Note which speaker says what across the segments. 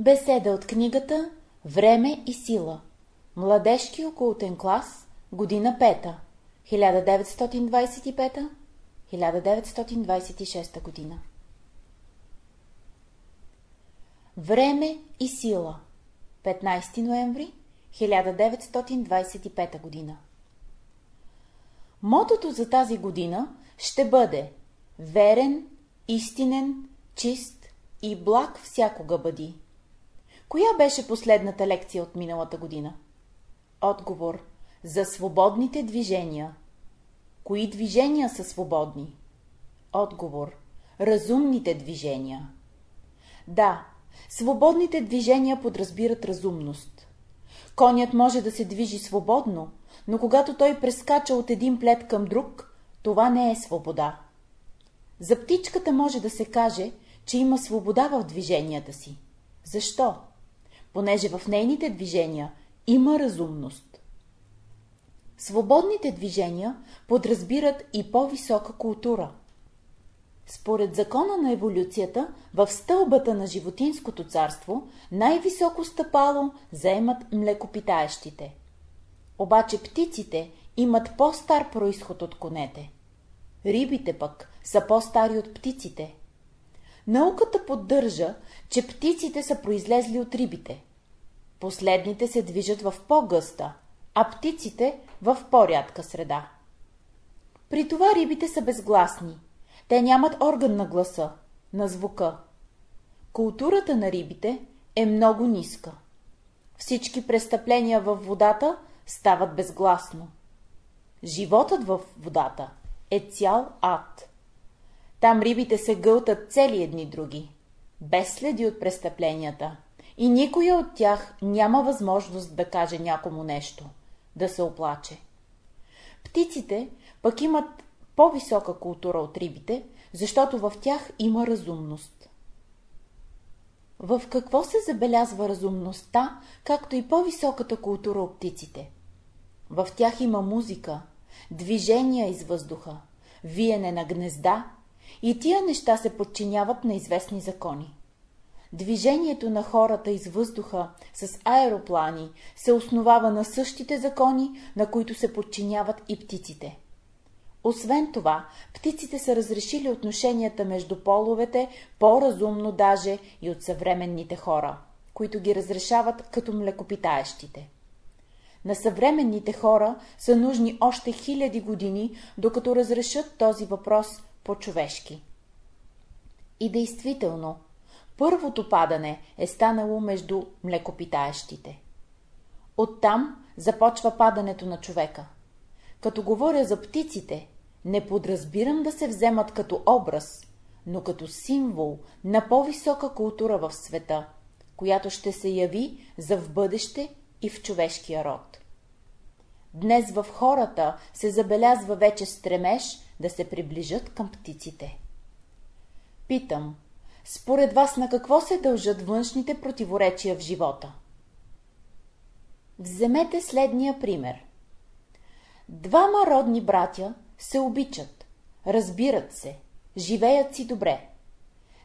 Speaker 1: Беседа от книгата Време и сила. Младежки окултен клас, година 5, 1925-1926 година. Време и сила. 15 ноември 1925 година. Мотото за тази година ще бъде Верен, истинен, чист и благ всякога бъди. Коя беше последната лекция от миналата година? Отговор. За свободните движения. Кои движения са свободни? Отговор. Разумните движения. Да, свободните движения подразбират разумност. Конят може да се движи свободно, но когато той прескача от един плед към друг, това не е свобода. За птичката може да се каже, че има свобода в движенията си. Защо? Понеже в нейните движения има разумност. Свободните движения подразбират и по-висока култура. Според закона на еволюцията, в стълбата на животинското царство най-високо стъпало заемат млекопитаещите. Обаче птиците имат по-стар происход от конете. Рибите пък са по-стари от птиците. Науката поддържа, че птиците са произлезли от рибите. Последните се движат в по-гъста, а птиците в по-рядка среда. При това рибите са безгласни. Те нямат орган на гласа, на звука. Културата на рибите е много ниска. Всички престъпления във водата стават безгласно. Животът в водата е цял ад. Там рибите се гълтат цели едни други, без следи от престъпленията, и никоя от тях няма възможност да каже някому нещо, да се оплаче. Птиците пък имат по-висока култура от рибите, защото в тях има разумност. В какво се забелязва разумността, както и по-високата култура от птиците? В тях има музика, движения из въздуха, виене на гнезда и тия неща се подчиняват на известни закони. Движението на хората из въздуха с аероплани се основава на същите закони, на които се подчиняват и птиците. Освен това, птиците са разрешили отношенията между половете по-разумно даже и от съвременните хора, които ги разрешават като млекопитаещите. На съвременните хора са нужни още хиляди години, докато разрешат този въпрос по-човешки. И действително, първото падане е станало между млекопитаещите. Оттам започва падането на човека. Като говоря за птиците, не подразбирам да се вземат като образ, но като символ на по-висока култура в света, която ще се яви за в бъдеще и в човешкия род. Днес в хората се забелязва вече стремеж да се приближат към птиците. Питам, според вас на какво се дължат външните противоречия в живота? Вземете следния пример. Двама родни братя се обичат, разбират се, живеят си добре.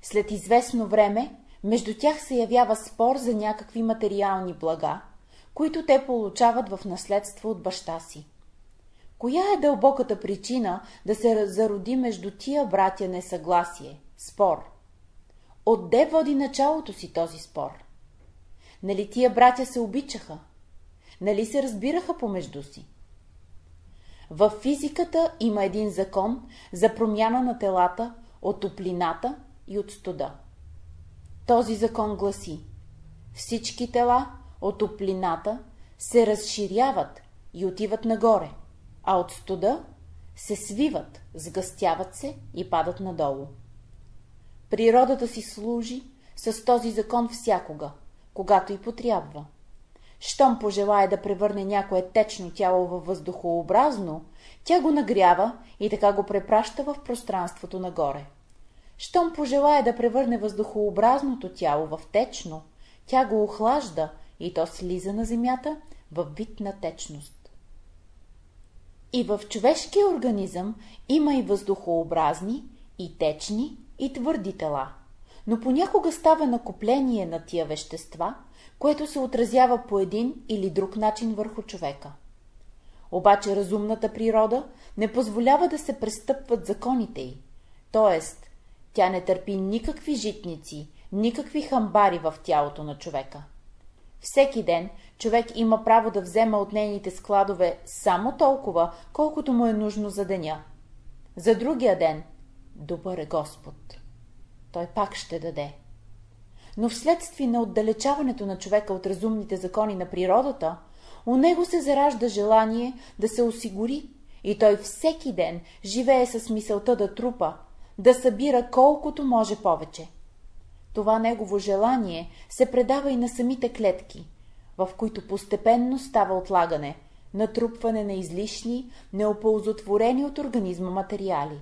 Speaker 1: След известно време между тях се явява спор за някакви материални блага, които те получават в наследство от баща си. Коя е дълбоката причина да се зароди между тия братя несъгласие, спор? Отде води началото си този спор? Нали тия братя се обичаха? Нали се разбираха помежду си? В физиката има един закон за промяна на телата от топлината и от студа. Този закон гласи Всички тела от топлината се разширяват и отиват нагоре, а от студа се свиват, сгъстяват се и падат надолу. Природата си служи с този закон всякога, когато и потрябва. Щом пожелая да превърне някое течно тяло във въздухообразно, тя го нагрява и така го препраща в пространството нагоре. Щом пожелая да превърне въздухообразното тяло в течно, тя го охлажда и то слиза на земята във вид на течност. И в човешкия организъм има и въздухообразни, и течни, и твърди тела, но понякога става накопление на тия вещества, което се отразява по един или друг начин върху човека. Обаче разумната природа не позволява да се престъпват законите й, т.е. тя не търпи никакви житници, никакви хамбари в тялото на човека. Всеки ден човек има право да взема от нейните складове само толкова, колкото му е нужно за деня. За другия ден – добър е Господ. Той пак ще даде. Но вследствие на отдалечаването на човека от разумните закони на природата, у него се заражда желание да се осигури и той всеки ден живее с мисълта да трупа, да събира колкото може повече. Това негово желание се предава и на самите клетки, в които постепенно става отлагане, натрупване на излишни, неоползотворени от организма материали.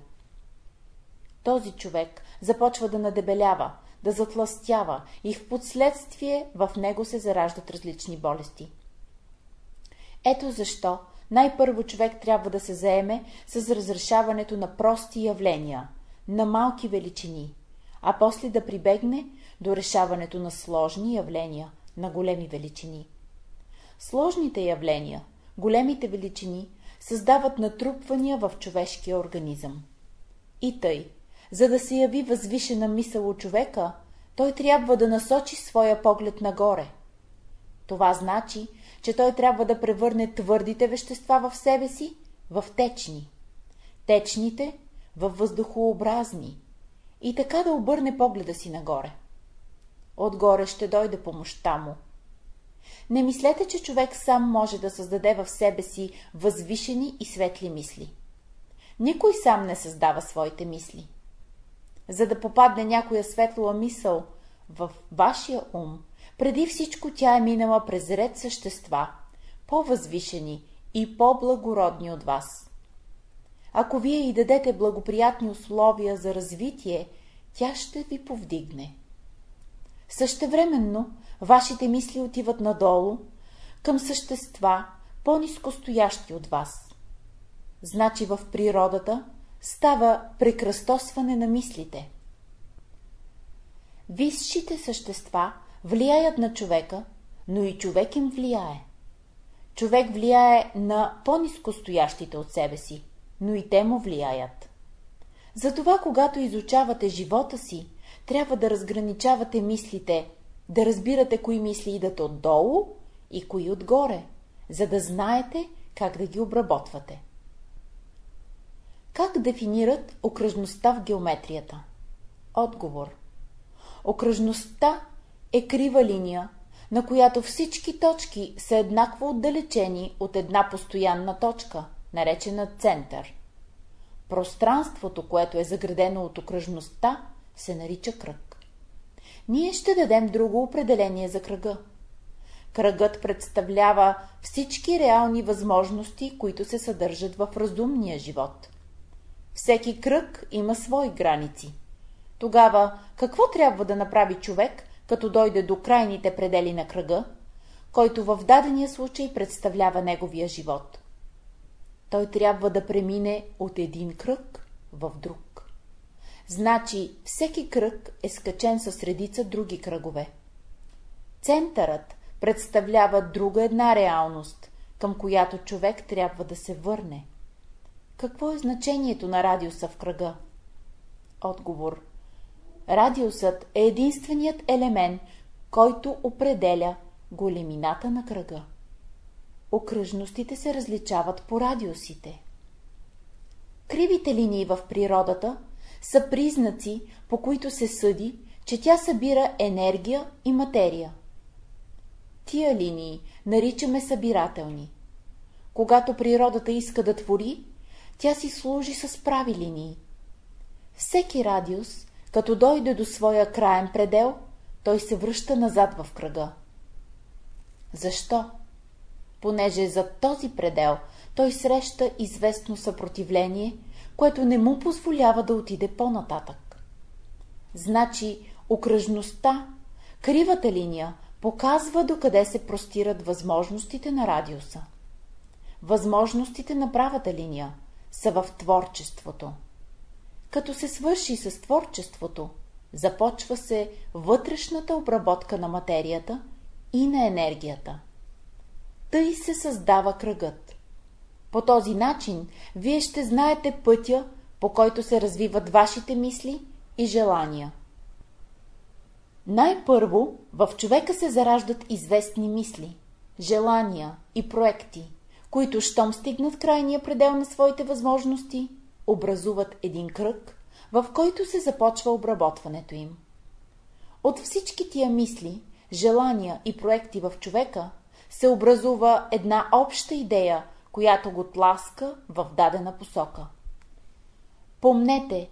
Speaker 1: Този човек започва да надебелява, да затластява и в последствие в него се зараждат различни болести. Ето защо най-първо човек трябва да се заеме с разрешаването на прости явления, на малки величини, а после да прибегне до решаването на сложни явления, на големи величини. Сложните явления, големите величини, създават натрупвания в човешкия организъм. И тъй, за да се яви възвишена мисъл от човека, той трябва да насочи своя поглед нагоре. Това значи, че той трябва да превърне твърдите вещества в себе си в течни, течните в въздухообразни и така да обърне погледа си нагоре. Отгоре ще дойде помощта му. Не мислете, че човек сам може да създаде в себе си възвишени и светли мисли. Никой сам не създава своите мисли. За да попадне някоя светла мисъл в вашия ум, преди всичко тя е минала през ред същества, по-възвишени и по-благородни от вас. Ако вие и дадете благоприятни условия за развитие, тя ще ви повдигне. Същевременно, вашите мисли отиват надолу, към същества, по-низкостоящи от вас. Значи в природата става прекръстосване на мислите. Висшите същества влияят на човека, но и човек им влияе. Човек влияе на по-низкостоящите от себе си, но и те му влияят. Затова, когато изучавате живота си, трябва да разграничавате мислите, да разбирате кои мисли идат отдолу и кои отгоре, за да знаете как да ги обработвате. Как дефинират окръжността в геометрията? Отговор. Окръжността е крива линия, на която всички точки са еднакво отдалечени от една постоянна точка, наречена център. Пространството, което е заградено от окръжността, се нарича кръг. Ние ще дадем друго определение за кръга. Кръгът представлява всички реални възможности, които се съдържат в разумния живот. Всеки кръг има свои граници. Тогава какво трябва да направи човек, като дойде до крайните предели на кръга, който в дадения случай представлява неговия живот? Той трябва да премине от един кръг в друг. Значи всеки кръг е скачен със редица други кръгове. Центърът представлява друга една реалност, към която човек трябва да се върне. Какво е значението на радиуса в кръга? Отговор. Радиусът е единственият елемент, който определя големината на кръга. Окръжностите се различават по радиусите. Кривите линии в природата са признаци, по които се съди, че тя събира енергия и материя. Тия линии наричаме събирателни. Когато природата иска да твори, тя си служи с прави линии. Всеки радиус, като дойде до своя краен предел, той се връща назад в кръга. Защо? Понеже за този предел той среща известно съпротивление, което не му позволява да отиде по-нататък. Значи окръжността, кривата линия, показва докъде се простират възможностите на радиуса. Възможностите на правата линия са в творчеството. Като се свърши с творчеството, започва се вътрешната обработка на материята и на енергията. Тъй се създава кръгът. По този начин вие ще знаете пътя, по който се развиват вашите мисли и желания. Най-първо в човека се зараждат известни мисли, желания и проекти, които, щом стигнат крайния предел на своите възможности, образуват един кръг, в който се започва обработването им. От всички тия мисли, желания и проекти в човека се образува една обща идея, която го тласка в дадена посока. Помнете,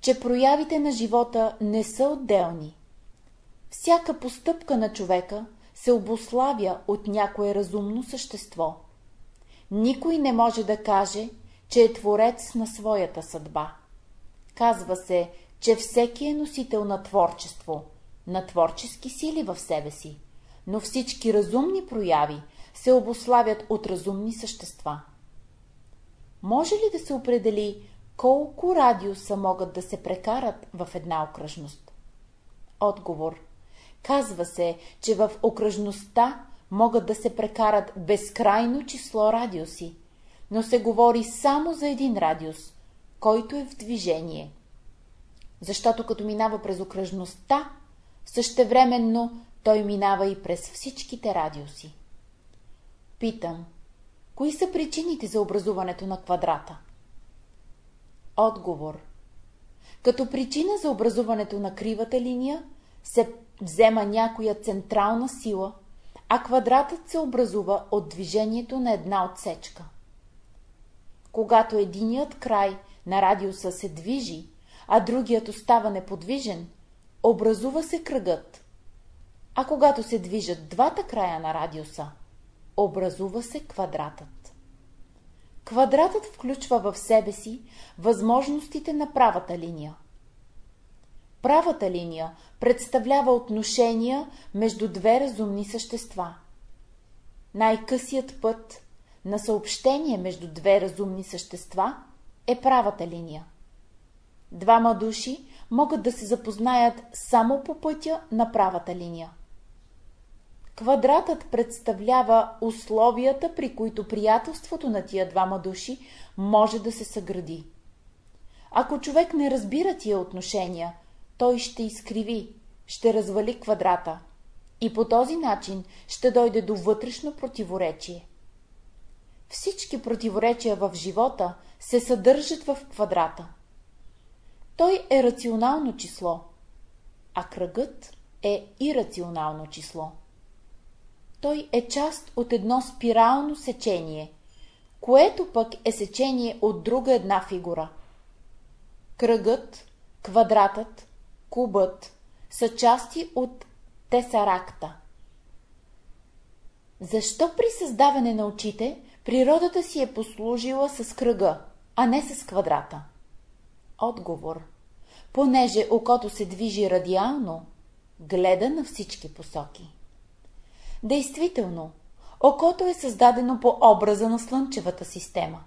Speaker 1: че проявите на живота не са отделни. Всяка постъпка на човека се обославя от някое разумно същество. Никой не може да каже, че е творец на своята съдба. Казва се, че всеки е носител на творчество, на творчески сили в себе си, но всички разумни прояви се обославят от разумни същества. Може ли да се определи колко радиуса могат да се прекарат в една окръжност? Отговор. Казва се, че в окръжността могат да се прекарат безкрайно число радиуси, но се говори само за един радиус, който е в движение. Защото като минава през окръжността, същевременно той минава и през всичките радиуси. Питам, кои са причините за образуването на квадрата? Отговор. Като причина за образуването на кривата линия се взема някоя централна сила, а квадратът се образува от движението на една отсечка. Когато единият край на радиуса се движи, а другият остава неподвижен, образува се кръгът. А когато се движат двата края на радиуса, образува се квадратът. Квадратът включва в себе си възможностите на правата линия. Правата линия представлява отношения между две разумни същества. Най-късият път на съобщение между две разумни същества е правата линия. Двама души могат да се запознаят само по пътя на правата линия. Квадратът представлява условията, при които приятелството на тия двама души може да се съгради. Ако човек не разбира тия отношения, той ще изкриви, ще развали квадрата и по този начин ще дойде до вътрешно противоречие. Всички противоречия в живота се съдържат в квадрата. Той е рационално число, а кръгът е ирационално число. Той е част от едно спирално сечение, което пък е сечение от друга една фигура. Кръгът, квадратът, кубът са части от тесаракта. Защо при създаване на очите природата си е послужила с кръга, а не с квадрата? Отговор. Понеже окото се движи радиално, гледа на всички посоки. Действително, окото е създадено по образа на Слънчевата система.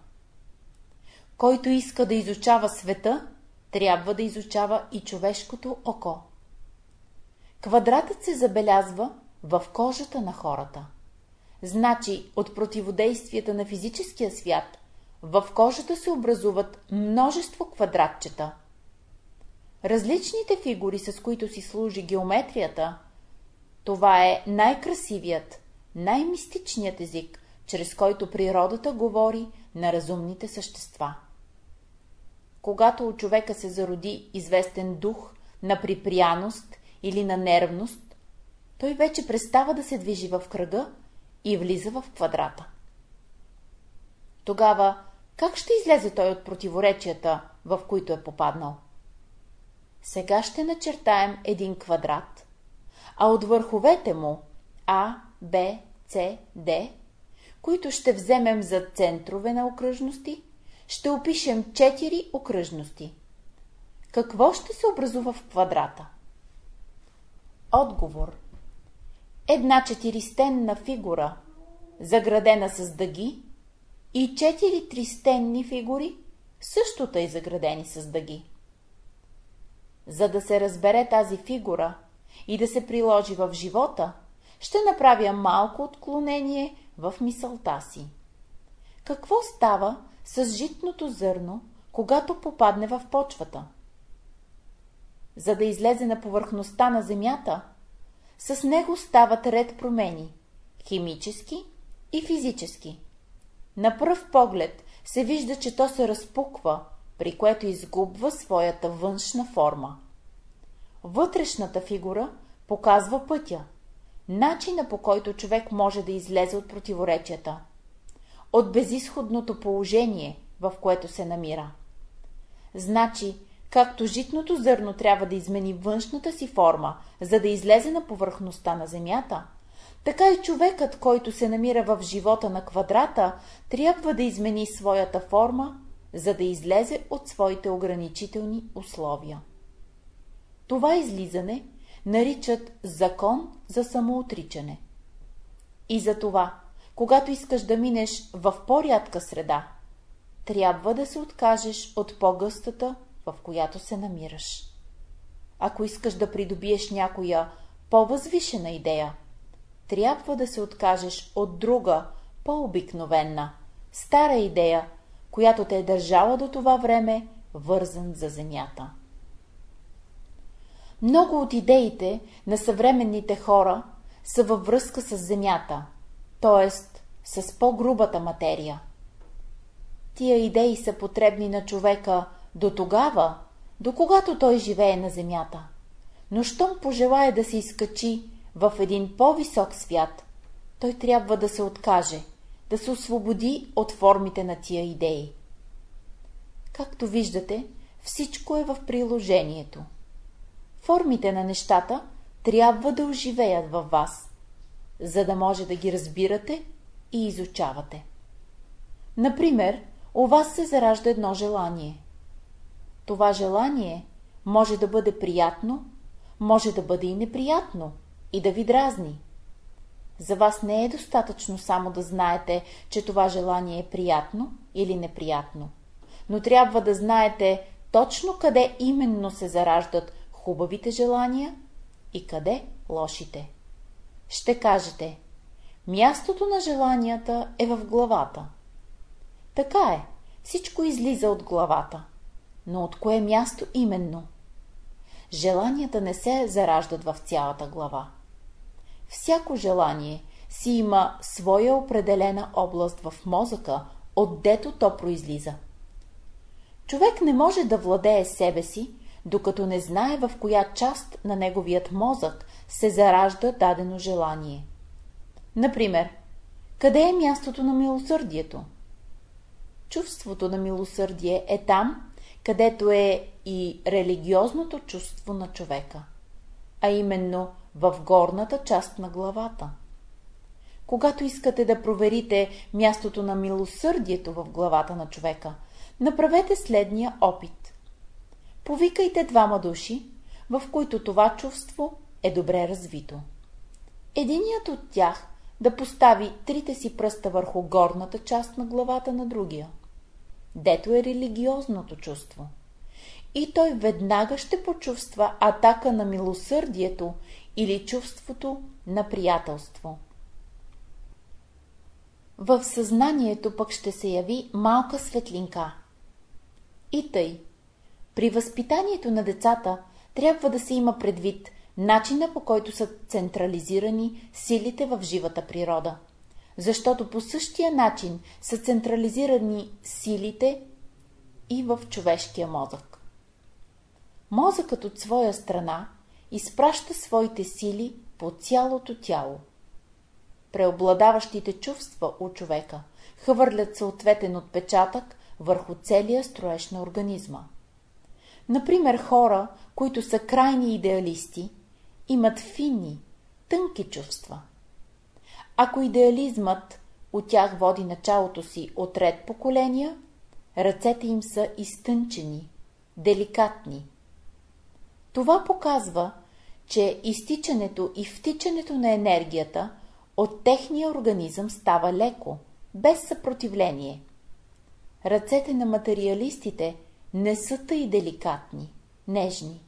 Speaker 1: Който иска да изучава света, трябва да изучава и човешкото око. Квадратът се забелязва в кожата на хората. Значи от противодействията на физическия свят в кожата се образуват множество квадратчета. Различните фигури, с които си служи геометрията, това е най-красивият, най-мистичният език, чрез който природата говори на разумните същества. Когато у човека се зароди известен дух на припряност или на нервност, той вече престава да се движи в кръга и влиза в квадрата. Тогава как ще излезе той от противоречията, в които е попаднал? Сега ще начертаем един квадрат, а от върховете му А, Б, С, Д, които ще вземем за центрове на окръжности, ще опишем четири окръжности. Какво ще се образува в квадрата? Отговор Една четиристенна фигура, заградена с дъги, и четири тристенни фигури, също тъй заградени с дъги. За да се разбере тази фигура и да се приложи в живота, ще направя малко отклонение в мисълта си. Какво става с житното зърно, когато попадне в почвата? За да излезе на повърхността на земята, с него стават ред промени – химически и физически. На пръв поглед се вижда, че то се разпуква, при което изгубва своята външна форма. Вътрешната фигура показва пътя, начина по който човек може да излезе от противоречията, от безисходното положение, в което се намира. Значи, както житното зърно трябва да измени външната си форма, за да излезе на повърхността на земята, така и човекът, който се намира в живота на квадрата, трябва да измени своята форма, за да излезе от своите ограничителни условия. Това излизане наричат закон за самоотричане. И за това, когато искаш да минеш в по-рядка среда, трябва да се откажеш от по-гъстата, в която се намираш. Ако искаш да придобиеш някоя по-възвишена идея, трябва да се откажеш от друга, по-обикновена, стара идея, която те е държала до това време вързан за земята. Много от идеите на съвременните хора са във връзка с земята, т.е. с по-грубата материя. Тия идеи са потребни на човека до тогава, до когато той живее на земята. Но щом пожелая да се изкачи в един по-висок свят, той трябва да се откаже, да се освободи от формите на тия идеи. Както виждате, всичко е в приложението. Формите на нещата трябва да оживеят във вас, за да може да ги разбирате и изучавате. Например, у вас се заражда едно желание. Това желание може да бъде приятно, може да бъде и неприятно и да ви дразни. За вас не е достатъчно само да знаете, че това желание е приятно или неприятно, но трябва да знаете точно къде именно се зараждат хубавите желания и къде лошите. Ще кажете, мястото на желанията е в главата. Така е, всичко излиза от главата. Но от кое място именно? Желанията не се зараждат в цялата глава. Всяко желание си има своя определена област в мозъка, отдето то произлиза. Човек не може да владее себе си, докато не знае в коя част на неговият мозък се заражда дадено желание. Например, къде е мястото на милосърдието? Чувството на милосърдие е там, където е и религиозното чувство на човека, а именно в горната част на главата. Когато искате да проверите мястото на милосърдието в главата на човека, направете следния опит. Повикайте двама души, в които това чувство е добре развито. Единият от тях да постави трите си пръста върху горната част на главата на другия – дето е религиозното чувство. И той веднага ще почувства атака на милосърдието или чувството на приятелство. В съзнанието пък ще се яви малка светлинка. И тъй. При възпитанието на децата трябва да се има предвид начина по който са централизирани силите в живата природа защото по същия начин са централизирани силите и в човешкия мозък. Мозъкът от своя страна изпраща своите сили по цялото тяло. Преобладаващите чувства у човека хвърлят съответен отпечатък върху целия строеж на организма. Например, хора, които са крайни идеалисти, имат финни, тънки чувства – ако идеализмът от тях води началото си от ред поколения, ръцете им са изтънчени, деликатни. Това показва, че изтичането и втичането на енергията от техния организъм става леко, без съпротивление. Ръцете на материалистите не са тъй деликатни, нежни.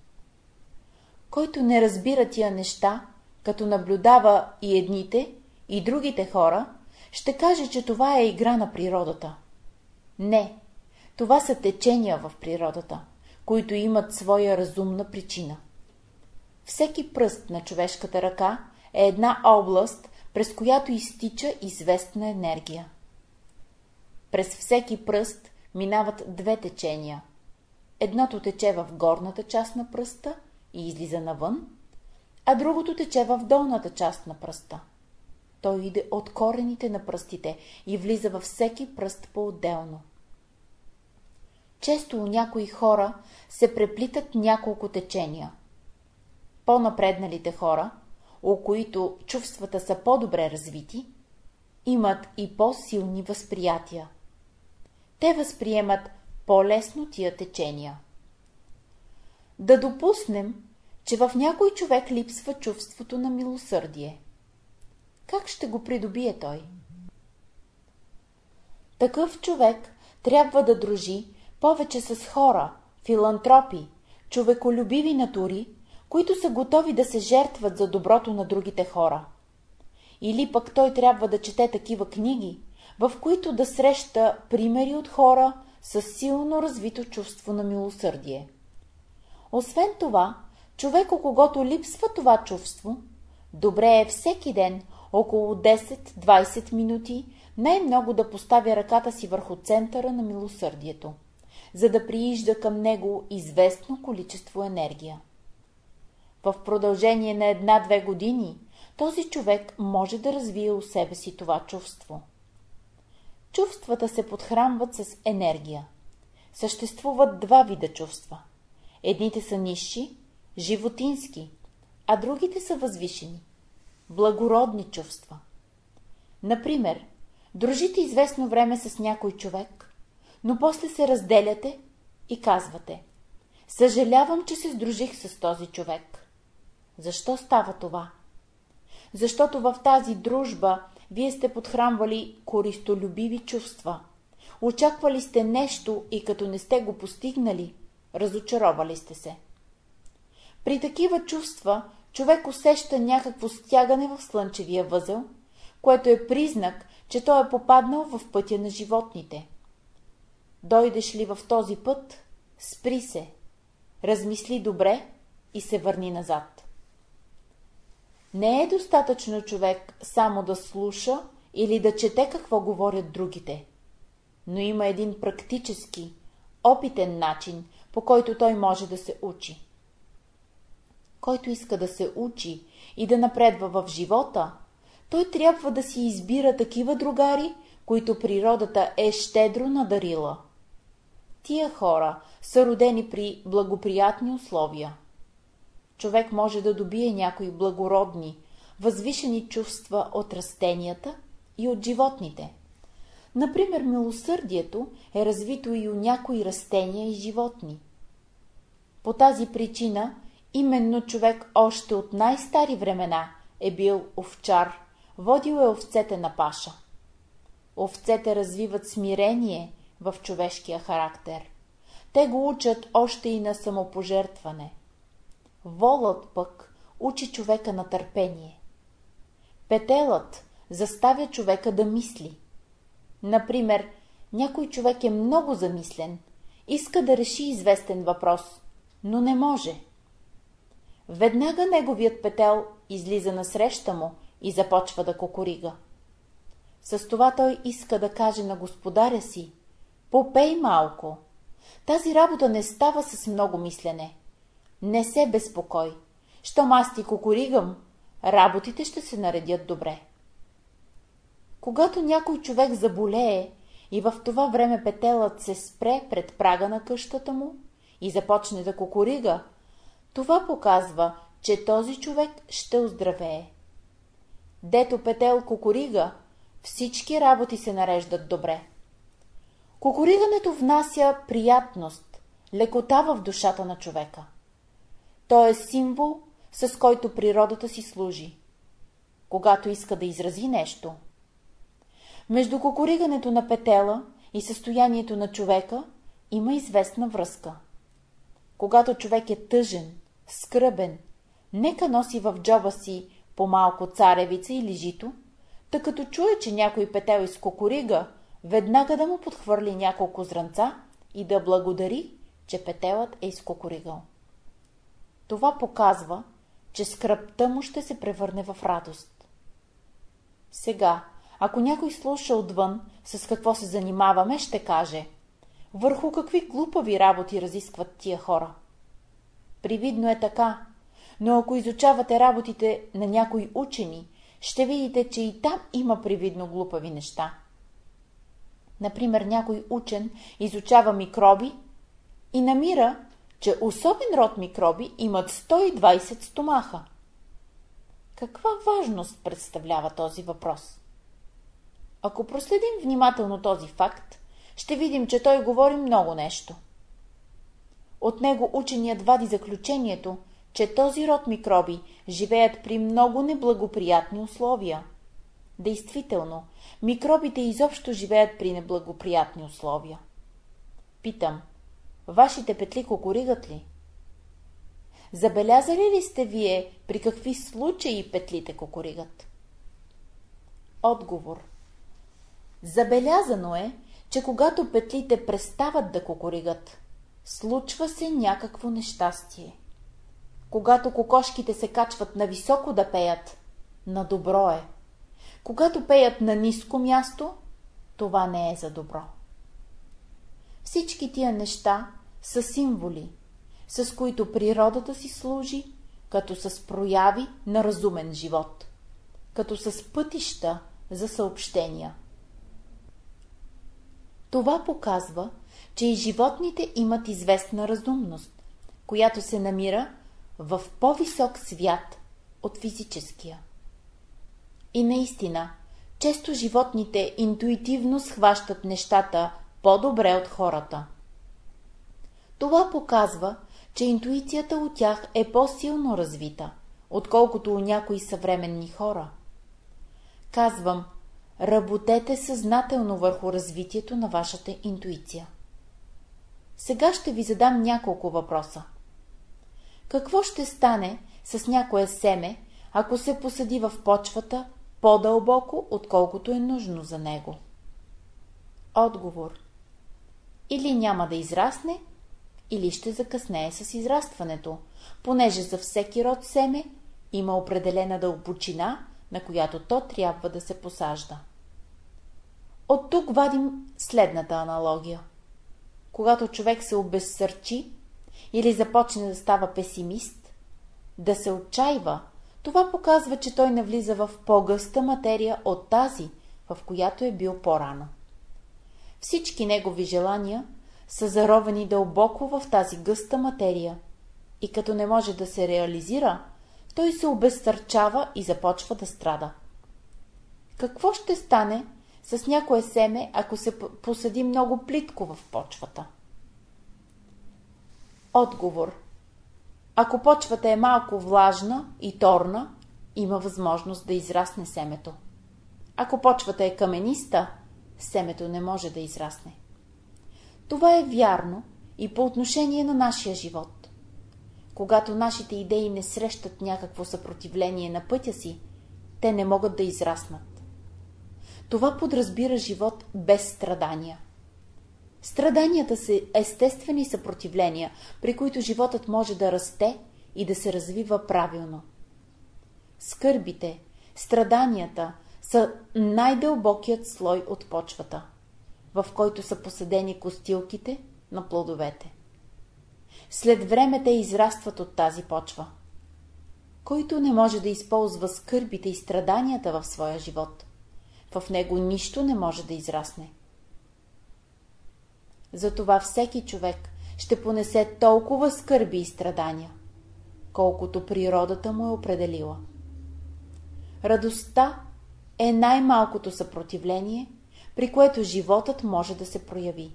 Speaker 1: Който не разбира тия неща, като наблюдава и едните, и другите хора, ще каже, че това е игра на природата. Не, това са течения в природата, които имат своя разумна причина. Всеки пръст на човешката ръка е една област, през която изтича известна енергия. През всеки пръст минават две течения. Едното тече в горната част на пръста и излиза навън, а другото тече в долната част на пръста. Той иде от корените на пръстите и влиза във всеки пръст по-отделно. Често у някои хора се преплитат няколко течения. По-напредналите хора, у които чувствата са по-добре развити, имат и по-силни възприятия. Те възприемат по-лесно тия течения. Да допуснем, че в някой човек липсва чувството на милосърдие. Как ще го придобие той? Такъв човек трябва да дружи повече с хора, филантропи, човеколюбиви натури, които са готови да се жертват за доброто на другите хора. Или пък той трябва да чете такива книги, в които да среща примери от хора с силно развито чувство на милосърдие. Освен това, човек, у когото липсва това чувство, добре е всеки ден около 10-20 минути най-много да поставя ръката си върху центъра на милосърдието, за да приижда към него известно количество енергия. В продължение на една-две години този човек може да развие у себе си това чувство. Чувствата се подхранват с енергия. Съществуват два вида чувства. Едните са нисши, животински, а другите са възвишени, благородни чувства. Например, дружите известно време с някой човек, но после се разделяте и казвате Съжалявам, че се сдружих с този човек. Защо става това? Защото в тази дружба вие сте подхранвали користолюбиви чувства. Очаквали сте нещо и като не сте го постигнали, разочаровали сте се. При такива чувства човек усеща някакво стягане в слънчевия възел, което е признак, че той е попаднал в пътя на животните. Дойдеш ли в този път, спри се, размисли добре и се върни назад. Не е достатъчно човек само да слуша или да чете какво говорят другите, но има един практически, опитен начин, по който той може да се учи. Който иска да се учи и да напредва в живота, той трябва да си избира такива другари, които природата е щедро надарила. Тия хора са родени при благоприятни условия човек може да добие някои благородни, възвишени чувства от растенията и от животните. Например, милосърдието е развито и у някои растения и животни. По тази причина, именно човек още от най-стари времена е бил овчар, водил е овцете на паша. Овцете развиват смирение в човешкия характер. Те го учат още и на самопожертване. Волът пък учи човека на търпение. Петелът заставя човека да мисли. Например, някой човек е много замислен, иска да реши известен въпрос, но не може. Веднага неговият петел излиза насреща му и започва да кокорига. С това той иска да каже на господаря си, попей малко. Тази работа не става с много мислене. Не се безпокой. Щом аз ти кукуригам, работите ще се наредят добре. Когато някой човек заболее и в това време петелът се спре пред прага на къщата му и започне да кукурига, това показва, че този човек ще оздравее. Дето петел кукурига, всички работи се нареждат добре. Кукуригането внася приятност, лекота в душата на човека. Той е символ, с който природата си служи, когато иска да изрази нещо. Между кукуригането на петела и състоянието на човека има известна връзка. Когато човек е тъжен, скръбен, нека носи в джоба си по малко царевица или жито, тъй като чуе, че някой петел из кокорига, веднага да му подхвърли няколко зранца и да благодари, че петелът е изкокоригал. Това показва, че скръпта му ще се превърне в радост. Сега, ако някой слуша отвън с какво се занимаваме, ще каже Върху какви глупави работи разискват тия хора? Привидно е така, но ако изучавате работите на някои учени, ще видите, че и там има привидно глупави неща. Например, някой учен изучава микроби и намира, че особен род микроби имат 120 стомаха. Каква важност представлява този въпрос? Ако проследим внимателно този факт, ще видим, че той говори много нещо. От него ученият вади заключението, че този род микроби живеят при много неблагоприятни условия. Действително, микробите изобщо живеят при неблагоприятни условия. Питам, вашите петли кукуригат ли? Забелязали ли сте вие при какви случаи петлите кукуригат? Отговор Забелязано е, че когато петлите престават да кукуригат, случва се някакво нещастие. Когато кокошките се качват на високо да пеят, на добро е. Когато пеят на ниско място, това не е за добро. Всички тия неща са символи, с които природата си служи, като с прояви на разумен живот, като с пътища за съобщения. Това показва, че и животните имат известна разумност, която се намира в по-висок свят от физическия. И наистина, често животните интуитивно схващат нещата по-добре от хората. Това показва, че интуицията от тях е по-силно развита, отколкото у някои съвременни хора. Казвам, работете съзнателно върху развитието на вашата интуиция. Сега ще ви задам няколко въпроса. Какво ще стане с някое семе, ако се посади в почвата по-дълбоко, отколкото е нужно за него? Отговор Или няма да израсне, или ще закъснее с израстването, понеже за всеки род семе има определена дълбочина, на която то трябва да се посажда. От тук вадим следната аналогия. Когато човек се обезсърчи или започне да става песимист, да се отчаива, това показва, че той навлиза в по-гъста материя от тази, в която е бил по-рано. Всички негови желания са заровени дълбоко в тази гъста материя и като не може да се реализира, той се обезсърчава и започва да страда. Какво ще стане с някое семе, ако се посади много плитко в почвата? Отговор Ако почвата е малко влажна и торна, има възможност да израсне семето. Ако почвата е камениста, семето не може да израсне. Това е вярно и по отношение на нашия живот. Когато нашите идеи не срещат някакво съпротивление на пътя си, те не могат да израснат. Това подразбира живот без страдания. Страданията са естествени съпротивления, при които животът може да расте и да се развива правилно. Скърбите, страданията са най-дълбокият слой от почвата, в който са посадени костилките на плодовете. След време те израстват от тази почва. Който не може да използва скърбите и страданията в своя живот, в него нищо не може да израсне. Затова всеки човек ще понесе толкова скърби и страдания, колкото природата му е определила. Радостта е най-малкото съпротивление, при което животът може да се прояви.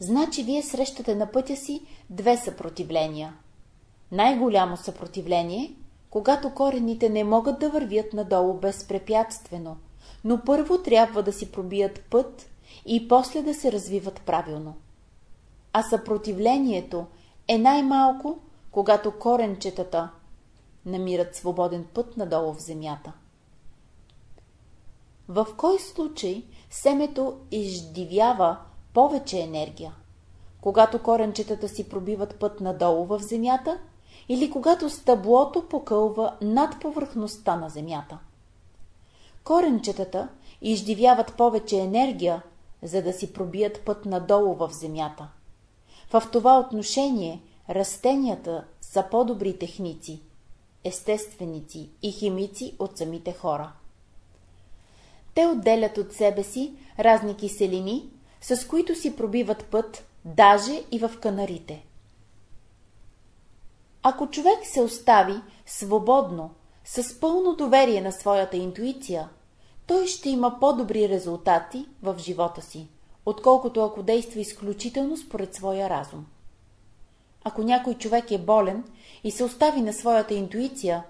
Speaker 1: Значи вие срещате на пътя си две съпротивления. Най-голямо съпротивление, когато корените не могат да вървят надолу безпрепятствено, но първо трябва да си пробият път и после да се развиват правилно. А съпротивлението е най-малко, когато коренчетата намират свободен път надолу в земята. В кой случай семето издивява повече енергия? Когато коренчетата си пробиват път надолу в земята или когато стъблото покълва над повърхността на земята? Коренчетата издивяват повече енергия, за да си пробият път надолу в земята. В това отношение растенията са по-добри техници, естественици и химици от самите хора. Те отделят от себе си разни киселини, с които си пробиват път, даже и в канарите. Ако човек се остави свободно, с пълно доверие на своята интуиция, той ще има по-добри резултати в живота си, отколкото ако действа изключително според своя разум. Ако някой човек е болен и се остави на своята интуиция,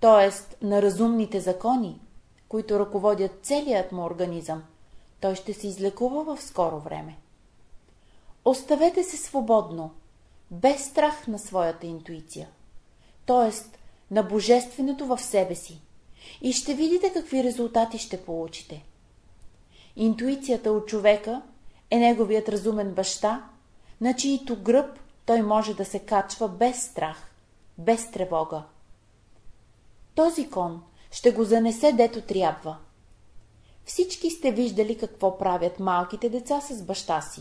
Speaker 1: т.е. на разумните закони, които ръководят целият му организъм, той ще се излекува в скоро време. Оставете се свободно, без страх на своята интуиция, т.е. на божественото в себе си, и ще видите какви резултати ще получите. Интуицията от човека е неговият разумен баща, на чието гръб той може да се качва без страх, без тревога. Този кон ще го занесе дето трябва. Всички сте виждали какво правят малките деца с баща си.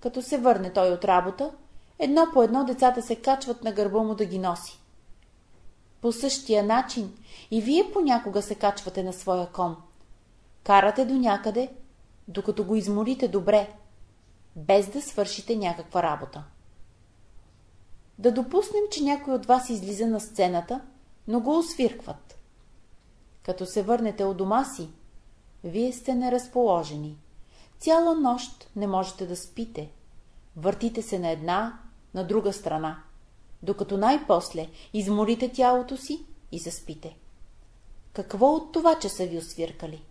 Speaker 1: Като се върне той от работа, едно по едно децата се качват на гърба му да ги носи. По същия начин и вие понякога се качвате на своя кон. Карате до някъде, докато го изморите добре, без да свършите някаква работа. Да допуснем, че някой от вас излиза на сцената, но го освиркват. Като се върнете от дома си, вие сте неразположени. Цяла нощ не можете да спите. Въртите се на една, на друга страна, докато най-после изморите тялото си и заспите. Какво от това, че са ви освиркали?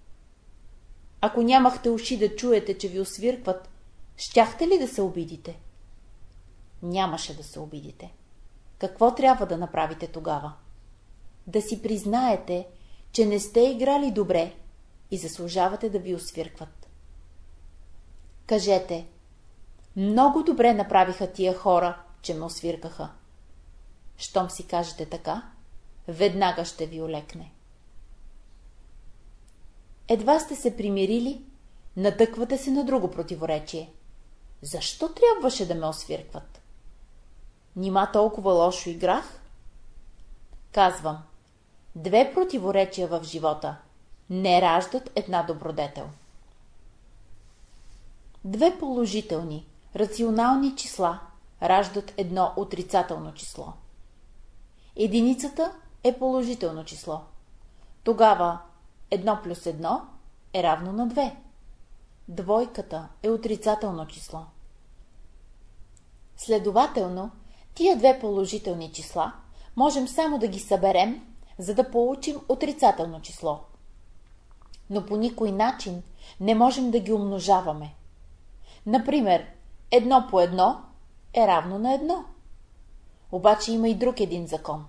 Speaker 1: Ако нямахте уши да чуете, че ви освиркват, щяхте ли да се обидите? Нямаше да се обидите. Какво трябва да направите тогава? Да си признаете, че не сте играли добре и заслужавате да ви освиркват. Кажете, много добре направиха тия хора, че ме освиркаха. Щом си кажете така, веднага ще ви олекне. Едва сте се примирили, натъквате се на друго противоречие. Защо трябваше да ме освиркват? Нима толкова лошо играх? Казвам, две противоречия в живота не раждат една добродетел. Две положителни, рационални числа раждат едно отрицателно число. Единицата е положително число. Тогава 1 плюс 1 е равно на 2. Двойката е отрицателно число. Следователно, тия две положителни числа можем само да ги съберем, за да получим отрицателно число. Но по никой начин не можем да ги умножаваме. Например, едно по едно е равно на едно. Обаче има и друг един закон.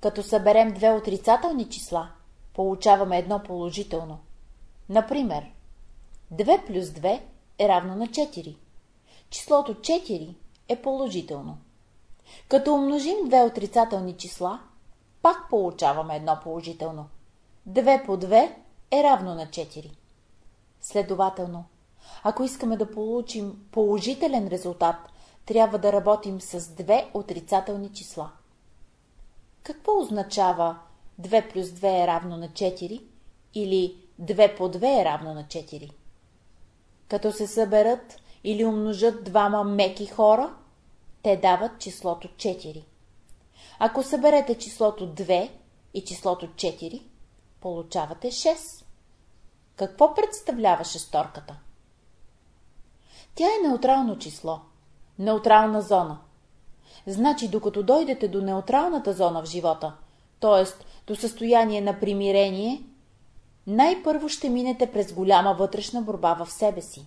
Speaker 1: Като съберем две отрицателни числа, получаваме едно положително. Например, 2 плюс 2 е равно на 4. Числото 4 е положително. Като умножим две отрицателни числа, пак получаваме едно положително. 2 по 2 е равно на 4. Следователно, ако искаме да получим положителен резултат, трябва да работим с две отрицателни числа. Какво означава 2 плюс 2 е равно на 4 или 2 по 2 е равно на 4? Като се съберат или умножат двама меки хора, те дават числото 4. Ако съберете числото 2 и числото 4, получавате 6. Какво представлява шесторката? Тя е неутрално число, неутрална зона. Значи, докато дойдете до неутралната зона в живота, т.е. до състояние на примирение, най-първо ще минете през голяма вътрешна борба в себе си.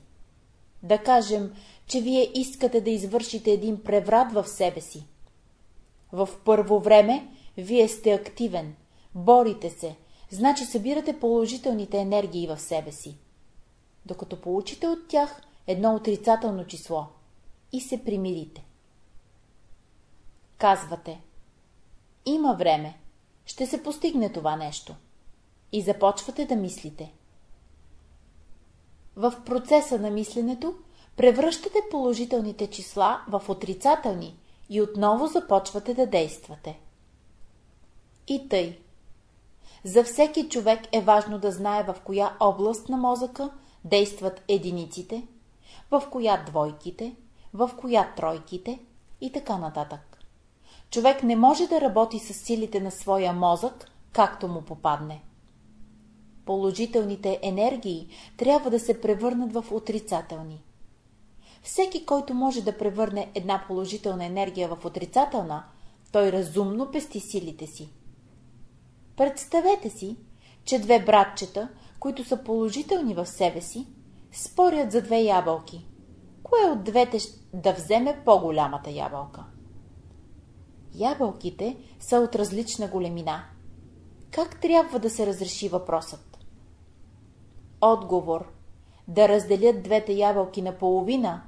Speaker 1: Да кажем, че вие искате да извършите един преврат в себе си. В първо време вие сте активен, борите се, значи събирате положителните енергии в себе си. Докато получите от тях едно отрицателно число и се примирите. Казвате, има време, ще се постигне това нещо. И започвате да мислите. В процеса на мисленето превръщате положителните числа в отрицателни и отново започвате да действате. И тъй. За всеки човек е важно да знае в коя област на мозъка действат единиците, в коя двойките, в коя тройките и така нататък. Човек не може да работи с силите на своя мозък, както му попадне. Положителните енергии трябва да се превърнат в отрицателни. Всеки, който може да превърне една положителна енергия в отрицателна, той разумно пести силите си. Представете си, че две братчета, които са положителни в себе си, спорят за две ябълки. Кое от двете да вземе по-голямата ябълка? Ябълките са от различна големина. Как трябва да се разреши въпросът? Отговор Да разделят двете ябълки на половина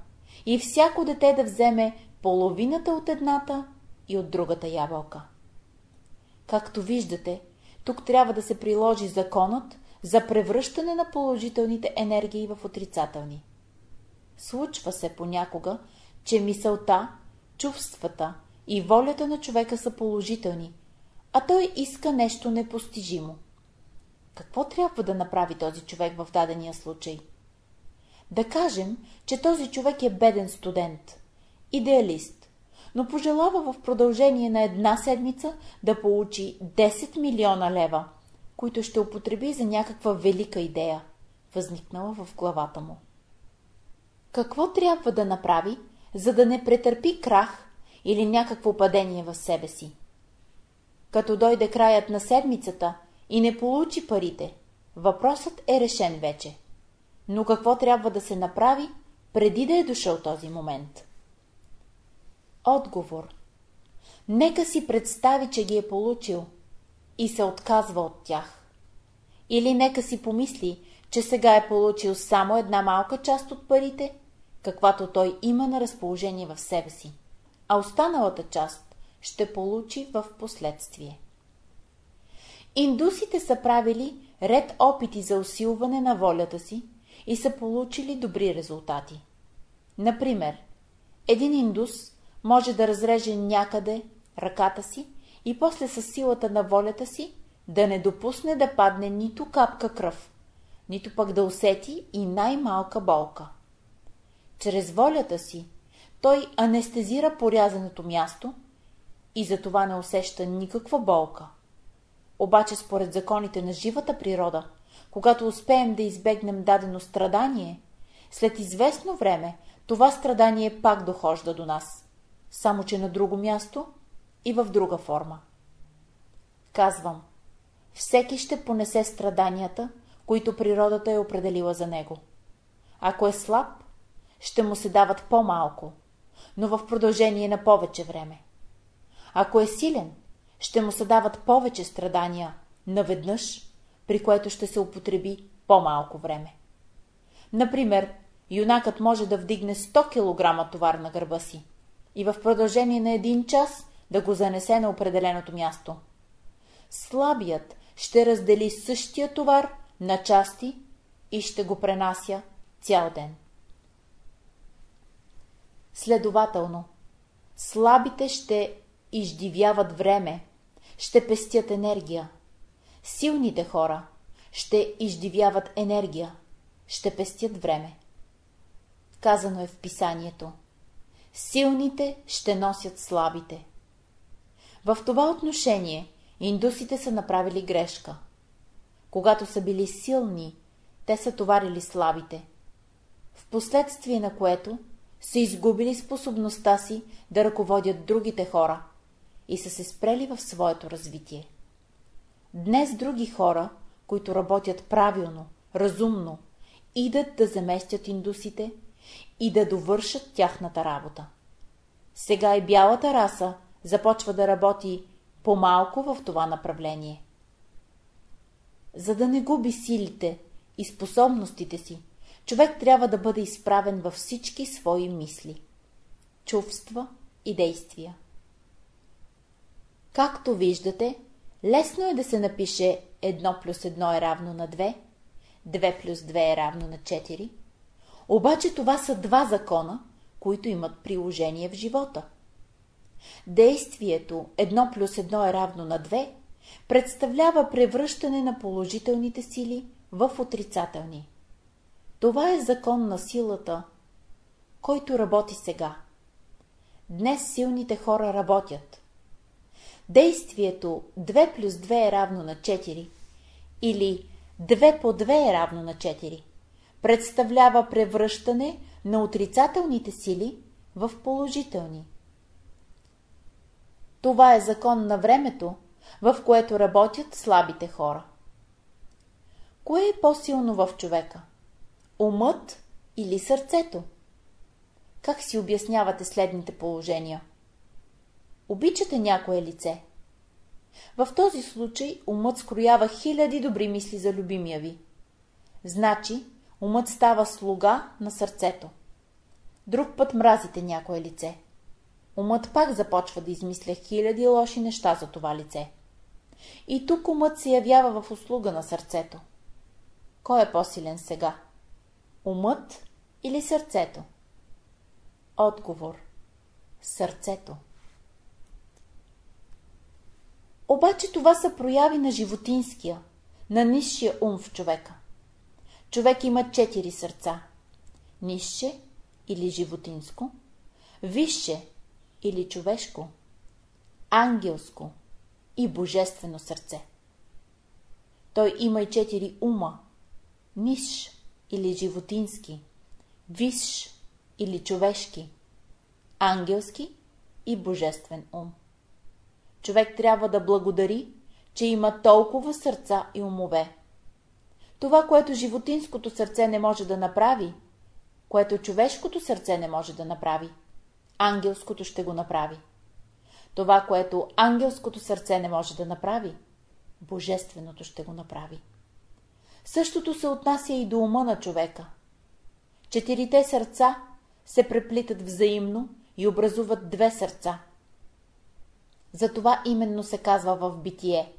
Speaker 1: и всяко дете да вземе половината от едната и от другата ябълка. Както виждате, тук трябва да се приложи законът за превръщане на положителните енергии в отрицателни. Случва се понякога, че мисълта, чувствата и волята на човека са положителни, а той иска нещо непостижимо. Какво трябва да направи този човек в дадения случай? Да кажем, че този човек е беден студент, идеалист, но пожелава в продължение на една седмица да получи 10 милиона лева, които ще употреби за някаква велика идея, възникнала в главата му. Какво трябва да направи, за да не претърпи крах или някакво падение в себе си? Като дойде краят на седмицата и не получи парите, въпросът е решен вече. Но какво трябва да се направи, преди да е дошъл този момент? Отговор Нека си представи, че ги е получил и се отказва от тях. Или нека си помисли, че сега е получил само една малка част от парите, каквато той има на разположение в себе си, а останалата част ще получи в последствие. Индусите са правили ред опити за усилване на волята си и са получили добри резултати. Например, един индус може да разреже някъде ръката си и после с силата на волята си да не допусне да падне нито капка кръв, нито пък да усети и най-малка болка. Чрез волята си той анестезира порязаното място и за това не усеща никаква болка. Обаче според законите на живата природа, когато успеем да избегнем дадено страдание, след известно време това страдание пак дохожда до нас, само че на друго място и в друга форма. Казвам, всеки ще понесе страданията, които природата е определила за него. Ако е слаб, ще му се дават по-малко, но в продължение на повече време. Ако е силен, ще му се дават повече страдания, наведнъж, при което ще се употреби по-малко време. Например, юнакът може да вдигне 100 кг товар на гърба си и в продължение на един час да го занесе на определеното място. Слабият ще раздели същия товар на части и ще го пренася цял ден. Следователно, слабите ще издивяват време, ще пестят енергия. Силните хора ще издивяват енергия, ще пестят време. Казано е в писанието. Силните ще носят слабите. В това отношение индусите са направили грешка. Когато са били силни, те са товарили слабите. В последствие на което са изгубили способността си да ръководят другите хора и са се спрели в своето развитие. Днес други хора, които работят правилно, разумно, идат да заместят индусите и да довършат тяхната работа. Сега и бялата раса започва да работи по-малко в това направление. За да не губи силите и способностите си, човек трябва да бъде изправен във всички свои мисли, чувства и действия. Както виждате, лесно е да се напише 1 плюс 1 е равно на 2, 2 плюс 2 е равно на 4, обаче това са два закона, които имат приложение в живота. Действието 1 плюс 1 е равно на 2 представлява превръщане на положителните сили в отрицателни. Това е закон на силата, който работи сега. Днес силните хора работят. Действието 2 плюс 2 е равно на 4 или 2 по 2 е равно на 4 представлява превръщане на отрицателните сили в положителни. Това е закон на времето, в което работят слабите хора. Кое е по-силно в човека? Умът или сърцето? Как си обяснявате следните положения? Обичате някое лице. В този случай умът скроява хиляди добри мисли за любимия ви. Значи, умът става слуга на сърцето. Друг път мразите някое лице. Умът пак започва да измисля хиляди лоши неща за това лице. И тук умът се явява в услуга на сърцето. Кой е по-силен сега? Умът или сърцето? Отговор. Сърцето. Обаче това са прояви на животинския, на нисшия ум в човека. Човек има четири сърца. Нише или животинско, висше или човешко, ангелско и божествено сърце. Той има и четири ума, ниш или животински, висш или човешки, ангелски и божествен ум. Човек трябва да благодари, че има толкова сърца и умове. Това, което животинското сърце не може да направи, което човешкото сърце не може да направи, ангелското ще го направи. Това, което ангелското сърце не може да направи, божественото ще го направи. Същото се отнася и до ума на човека. Четирите сърца се преплитат взаимно и образуват две сърца. Затова именно се казва в битие.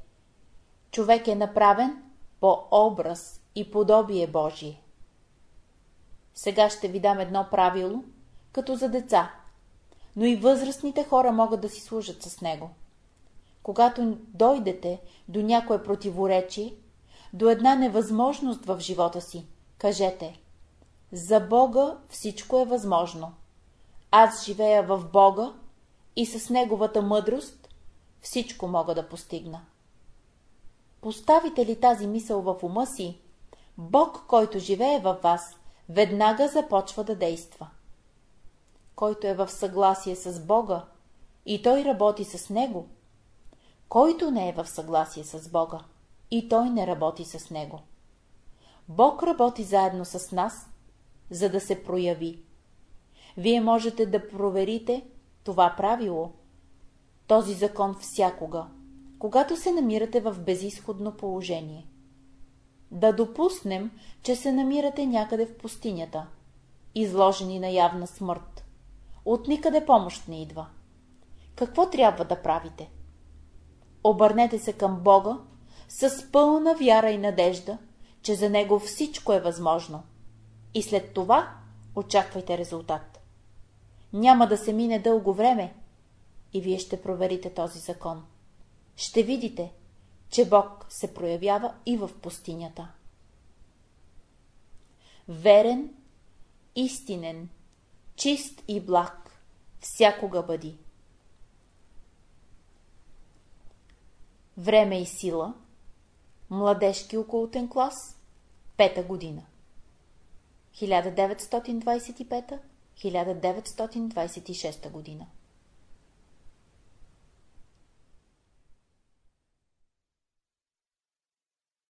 Speaker 1: Човек е направен по образ и подобие Божие. Сега ще ви дам едно правило, като за деца, но и възрастните хора могат да си служат с него. Когато дойдете до някое противоречие, до една невъзможност в живота си, кажете За Бога всичко е възможно. Аз живея в Бога и с Неговата мъдрост всичко мога да постигна. Поставите ли тази мисъл в ума си, Бог, който живее във вас, веднага започва да действа. Който е в съгласие с Бога и той работи с Него, който не е в съгласие с Бога и той не работи с Него. Бог работи заедно с нас, за да се прояви. Вие можете да проверите това правило, този закон всякога когато се намирате в безисходно положение. Да допуснем, че се намирате някъде в пустинята, изложени на явна смърт. От никъде помощ не идва. Какво трябва да правите? Обърнете се към Бога с пълна вяра и надежда, че за Него всичко е възможно. И след това очаквайте резултат. Няма да се мине дълго време и вие ще проверите този закон ще видите, че Бог се проявява и в пустинята. Верен, истинен, чист и благ, всякога бъди. Време и сила, младежки околотен клас, пета година. 1925-1926 година.